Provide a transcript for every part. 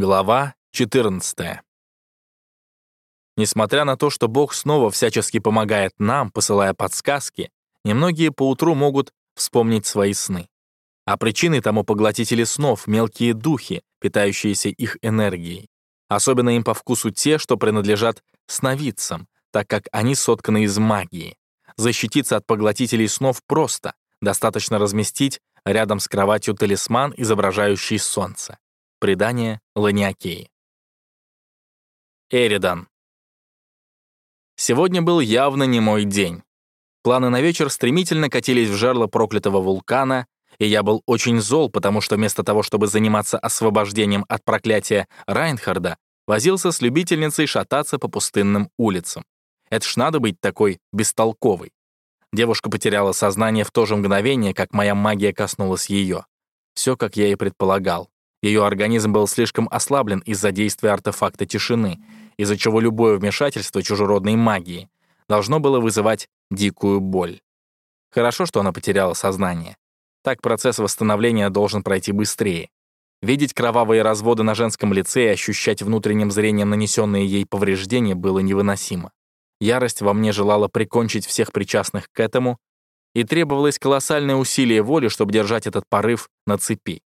Глава 14. Несмотря на то, что Бог снова всячески помогает нам, посылая подсказки, немногие поутру могут вспомнить свои сны. А причиной тому поглотители снов — мелкие духи, питающиеся их энергией. Особенно им по вкусу те, что принадлежат сновидцам, так как они сотканы из магии. Защититься от поглотителей снов просто. Достаточно разместить рядом с кроватью талисман, изображающий солнце. Предание Ланиакеи. Эридан. Сегодня был явно не мой день. Планы на вечер стремительно катились в жерло проклятого вулкана, и я был очень зол, потому что вместо того, чтобы заниматься освобождением от проклятия Райнхарда, возился с любительницей шататься по пустынным улицам. Это ж надо быть такой бестолковой. Девушка потеряла сознание в то же мгновение, как моя магия коснулась ее. Все, как я и предполагал. Ее организм был слишком ослаблен из-за действия артефакта тишины, из-за чего любое вмешательство чужеродной магии должно было вызывать дикую боль. Хорошо, что она потеряла сознание. Так процесс восстановления должен пройти быстрее. Видеть кровавые разводы на женском лице и ощущать внутренним зрением нанесенные ей повреждения было невыносимо. Ярость во мне желала прикончить всех причастных к этому, и требовалось колоссальное усилие воли, чтобы держать этот порыв на цепи.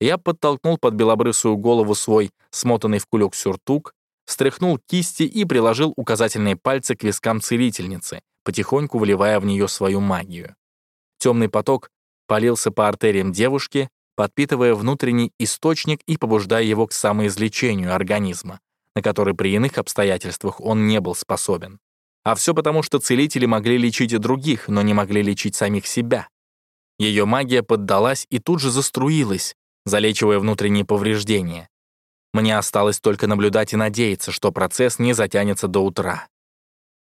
Я подтолкнул под белобрысую голову свой смотанный в кулек сюртук, встряхнул кисти и приложил указательные пальцы к вискам целительницы, потихоньку вливая в нее свою магию. Темный поток полился по артериям девушки, подпитывая внутренний источник и побуждая его к самоизлечению организма, на который при иных обстоятельствах он не был способен. А все потому, что целители могли лечить и других, но не могли лечить самих себя. Ее магия поддалась и тут же заструилась, залечивая внутренние повреждения. Мне осталось только наблюдать и надеяться, что процесс не затянется до утра.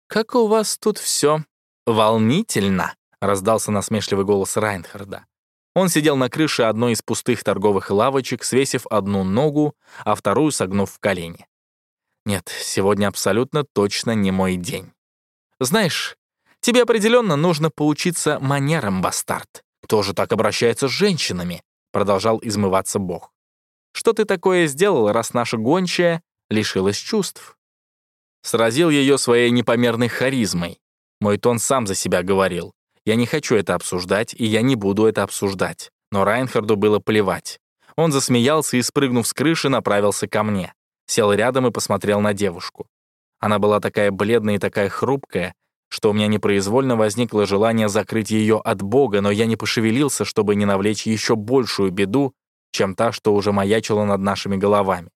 «Как у вас тут все волнительно», — раздался насмешливый голос Райнхарда. Он сидел на крыше одной из пустых торговых лавочек, свесив одну ногу, а вторую согнув в колени. Нет, сегодня абсолютно точно не мой день. Знаешь, тебе определенно нужно поучиться манерам, бастард. Кто же так обращается с женщинами? Продолжал измываться Бог. Что ты такое сделал, раз наша гончая лишилась чувств? Сразил ее своей непомерной харизмой. Мой тон сам за себя говорил. Я не хочу это обсуждать, и я не буду это обсуждать. Но Райнхарду было плевать. Он засмеялся и, спрыгнув с крыши, направился ко мне. Сел рядом и посмотрел на девушку. Она была такая бледная и такая хрупкая, что у меня непроизвольно возникло желание закрыть ее от Бога, но я не пошевелился, чтобы не навлечь еще большую беду, чем та, что уже маячила над нашими головами.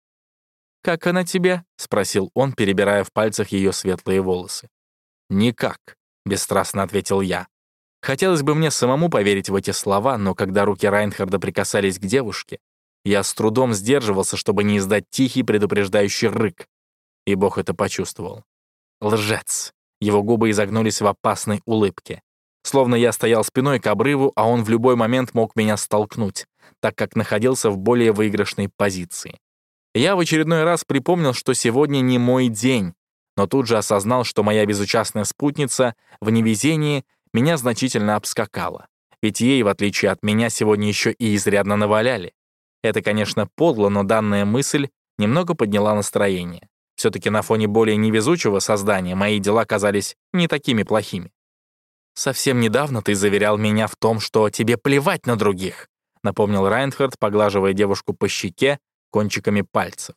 «Как она тебе?» — спросил он, перебирая в пальцах ее светлые волосы. «Никак», — бесстрастно ответил я. Хотелось бы мне самому поверить в эти слова, но когда руки Райнхарда прикасались к девушке, я с трудом сдерживался, чтобы не издать тихий предупреждающий рык, и Бог это почувствовал. Лжец. Его губы изогнулись в опасной улыбке. Словно я стоял спиной к обрыву, а он в любой момент мог меня столкнуть, так как находился в более выигрышной позиции. Я в очередной раз припомнил, что сегодня не мой день, но тут же осознал, что моя безучастная спутница в невезении меня значительно обскакала. Ведь ей, в отличие от меня, сегодня еще и изрядно наваляли. Это, конечно, подло, но данная мысль немного подняла настроение. Все-таки на фоне более невезучего создания мои дела казались не такими плохими. «Совсем недавно ты заверял меня в том, что тебе плевать на других», напомнил Райнхард, поглаживая девушку по щеке кончиками пальцев.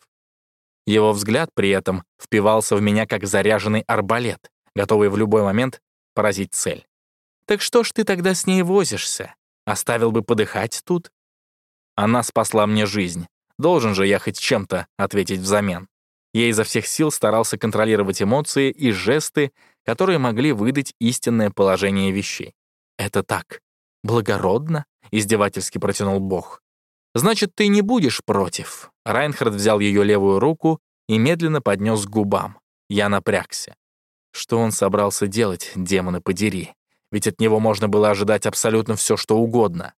Его взгляд при этом впивался в меня как заряженный арбалет, готовый в любой момент поразить цель. «Так что ж ты тогда с ней возишься? Оставил бы подыхать тут?» Она спасла мне жизнь. Должен же я хоть чем-то ответить взамен. Я изо всех сил старался контролировать эмоции и жесты, которые могли выдать истинное положение вещей. «Это так. Благородно?» — издевательски протянул Бог. «Значит, ты не будешь против». Райнхард взял ее левую руку и медленно поднес к губам. Я напрягся. Что он собрался делать, демона подери? Ведь от него можно было ожидать абсолютно все, что угодно.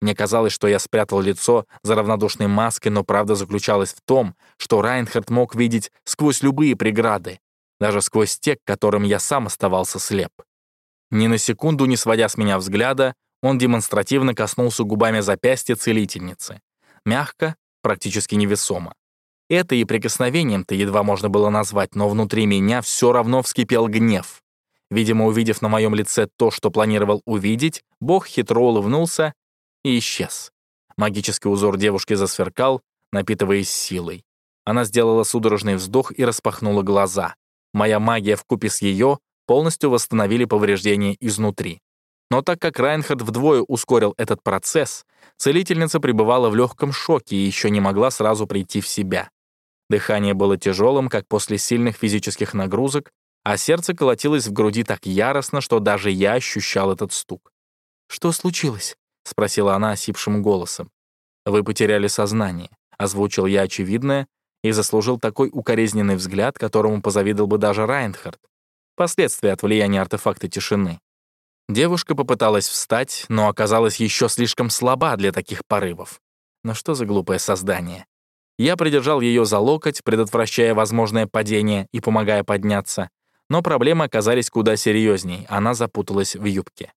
Мне казалось, что я спрятал лицо за равнодушной маской, но правда заключалась в том, что Райнхард мог видеть сквозь любые преграды, даже сквозь те, к которым я сам оставался слеп. Ни на секунду не сводя с меня взгляда, он демонстративно коснулся губами запястья целительницы. Мягко, практически невесомо. Это и прикосновением-то едва можно было назвать, но внутри меня все равно вскипел гнев. Видимо, увидев на моем лице то, что планировал увидеть, Бог хитро улыбнулся и исчез. Магический узор девушки засверкал, напитываясь силой. Она сделала судорожный вздох и распахнула глаза. Моя магия вкупе с ее полностью восстановили повреждения изнутри. Но так как Райнхард вдвое ускорил этот процесс, целительница пребывала в легком шоке и еще не могла сразу прийти в себя. Дыхание было тяжелым, как после сильных физических нагрузок, а сердце колотилось в груди так яростно, что даже я ощущал этот стук. «Что случилось?» — спросила она осипшим голосом. «Вы потеряли сознание», — озвучил я очевидное и заслужил такой укоризненный взгляд, которому позавидовал бы даже Райнхард. Последствия от влияния артефакта тишины. Девушка попыталась встать, но оказалась еще слишком слаба для таких порывов. Но что за глупое создание? Я придержал ее за локоть, предотвращая возможное падение и помогая подняться, но проблемы оказались куда серьезней, она запуталась в юбке.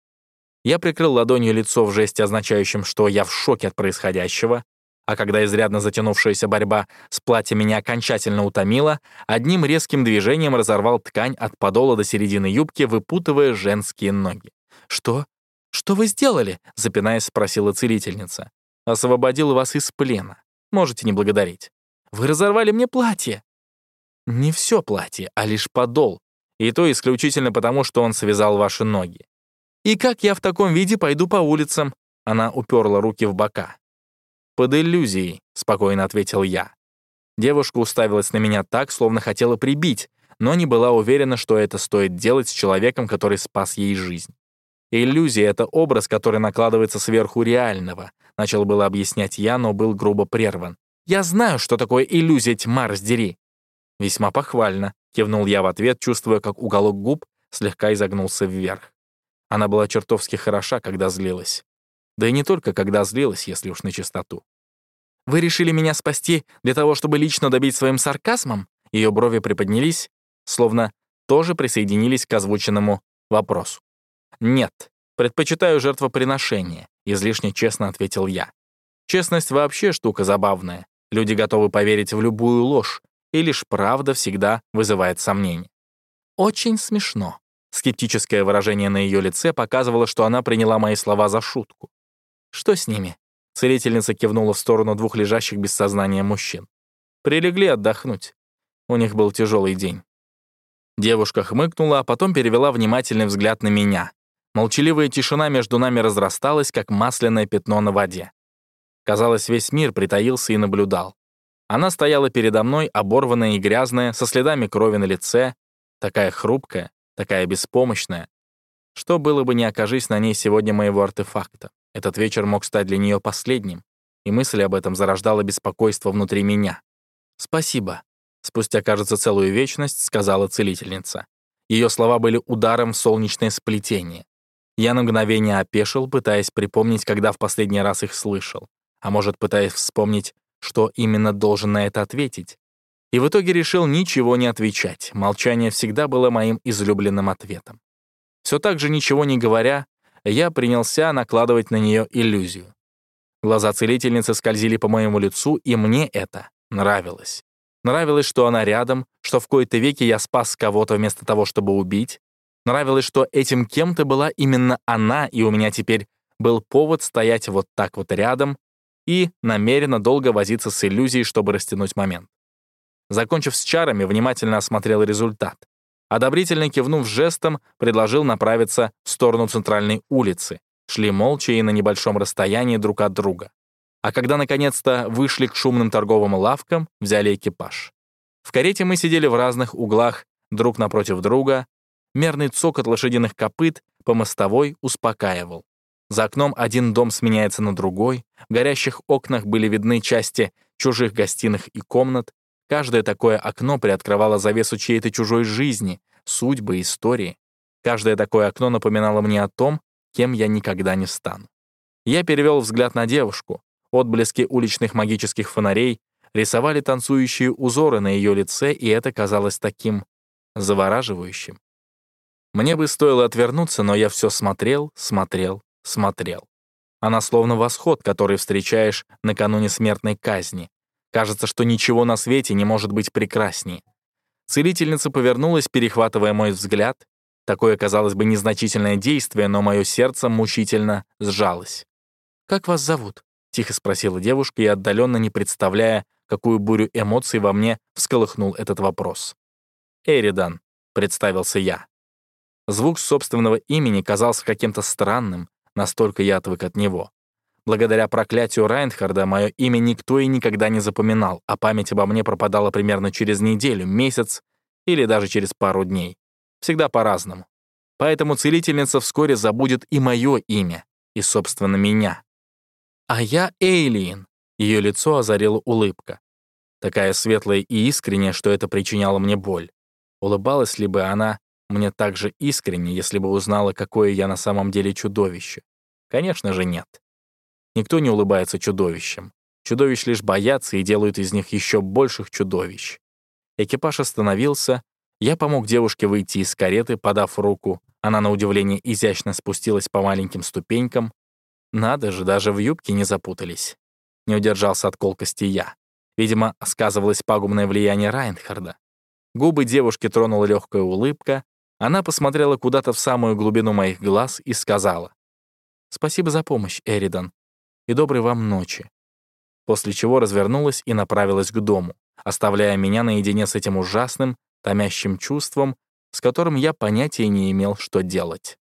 Я прикрыл ладонью лицо в жесте, означающем, что я в шоке от происходящего, а когда изрядно затянувшаяся борьба с платьем меня окончательно утомила, одним резким движением разорвал ткань от подола до середины юбки, выпутывая женские ноги. «Что? Что вы сделали?» — запинаясь, спросила целительница. «Освободил вас из плена. Можете не благодарить. Вы разорвали мне платье». «Не все платье, а лишь подол. И то исключительно потому, что он связал ваши ноги. И как я в таком виде пойду по улицам?» Она уперла руки в бока. «Под иллюзией», — спокойно ответил я. Девушка уставилась на меня так, словно хотела прибить, но не была уверена, что это стоит делать с человеком, который спас ей жизнь. Иллюзия — это образ, который накладывается сверху реального. Начал было объяснять я, но был грубо прерван. «Я знаю, что такое иллюзия, тьма раздери!» «Весьма похвально», — кивнул я в ответ, чувствуя, как уголок губ слегка изогнулся вверх. Она была чертовски хороша, когда злилась. Да и не только когда злилась, если уж на чистоту. «Вы решили меня спасти для того, чтобы лично добить своим сарказмом?» Ее брови приподнялись, словно тоже присоединились к озвученному вопросу. «Нет, предпочитаю жертвоприношение», — излишне честно ответил я. «Честность вообще штука забавная. Люди готовы поверить в любую ложь, и лишь правда всегда вызывает сомнения». «Очень смешно», Скептическое выражение на ее лице показывало, что она приняла мои слова за шутку. «Что с ними?» Целительница кивнула в сторону двух лежащих без сознания мужчин. «Прилегли отдохнуть. У них был тяжелый день». Девушка хмыкнула, а потом перевела внимательный взгляд на меня. Молчаливая тишина между нами разрасталась, как масляное пятно на воде. Казалось, весь мир притаился и наблюдал. Она стояла передо мной, оборванная и грязная, со следами крови на лице, такая хрупкая, такая беспомощная. Что было бы, не окажись на ней сегодня моего артефакта? Этот вечер мог стать для нее последним, и мысль об этом зарождала беспокойство внутри меня. «Спасибо», — спустя, кажется, целую вечность сказала целительница. Ее слова были ударом в солнечное сплетение. Я на мгновение опешил, пытаясь припомнить, когда в последний раз их слышал, а может, пытаясь вспомнить, что именно должен на это ответить. И в итоге решил ничего не отвечать. Молчание всегда было моим излюбленным ответом. Все так же ничего не говоря, я принялся накладывать на нее иллюзию. Глаза целительницы скользили по моему лицу, и мне это нравилось. Нравилось, что она рядом, что в кои-то веки я спас кого-то вместо того, чтобы убить. Нравилось, что этим кем-то была именно она, и у меня теперь был повод стоять вот так вот рядом и намеренно долго возиться с иллюзией, чтобы растянуть момент. Закончив с чарами, внимательно осмотрел результат. Одобрительно кивнув жестом, предложил направиться в сторону центральной улицы. Шли молча и на небольшом расстоянии друг от друга. А когда наконец-то вышли к шумным торговым лавкам, взяли экипаж. В карете мы сидели в разных углах, друг напротив друга. Мерный цокот лошадиных копыт по мостовой успокаивал. За окном один дом сменяется на другой, в горящих окнах были видны части чужих гостиных и комнат, Каждое такое окно приоткрывало завесу чьей-то чужой жизни, судьбы, истории. Каждое такое окно напоминало мне о том, кем я никогда не стану. Я перевел взгляд на девушку. Отблески уличных магических фонарей рисовали танцующие узоры на ее лице, и это казалось таким завораживающим. Мне бы стоило отвернуться, но я все смотрел, смотрел, смотрел. Она словно восход, который встречаешь накануне смертной казни, Кажется, что ничего на свете не может быть прекраснее. Целительница повернулась, перехватывая мой взгляд. Такое, казалось бы, незначительное действие, но мое сердце мучительно сжалось. «Как вас зовут?» — тихо спросила девушка и отдаленно не представляя, какую бурю эмоций во мне всколыхнул этот вопрос. «Эридан», — представился я. Звук собственного имени казался каким-то странным, настолько я отвык от него. Благодаря проклятию Райнхарда мое имя никто и никогда не запоминал, а память обо мне пропадала примерно через неделю, месяц или даже через пару дней. Всегда по-разному. Поэтому целительница вскоре забудет и мое имя, и, собственно, меня. А я Эйлиен. Ее лицо озарила улыбка. Такая светлая и искренняя, что это причиняло мне боль. Улыбалась ли бы она мне так же искренне, если бы узнала, какое я на самом деле чудовище? Конечно же, нет. Никто не улыбается чудовищам. Чудовищ лишь боятся и делают из них еще больших чудовищ. Экипаж остановился. Я помог девушке выйти из кареты, подав руку. Она, на удивление, изящно спустилась по маленьким ступенькам. Надо же, даже в юбке не запутались. Не удержался от колкости я. Видимо, сказывалось пагубное влияние Райнхарда. Губы девушки тронула легкая улыбка. Она посмотрела куда-то в самую глубину моих глаз и сказала. «Спасибо за помощь, Эридан и доброй вам ночи». После чего развернулась и направилась к дому, оставляя меня наедине с этим ужасным, томящим чувством, с которым я понятия не имел, что делать.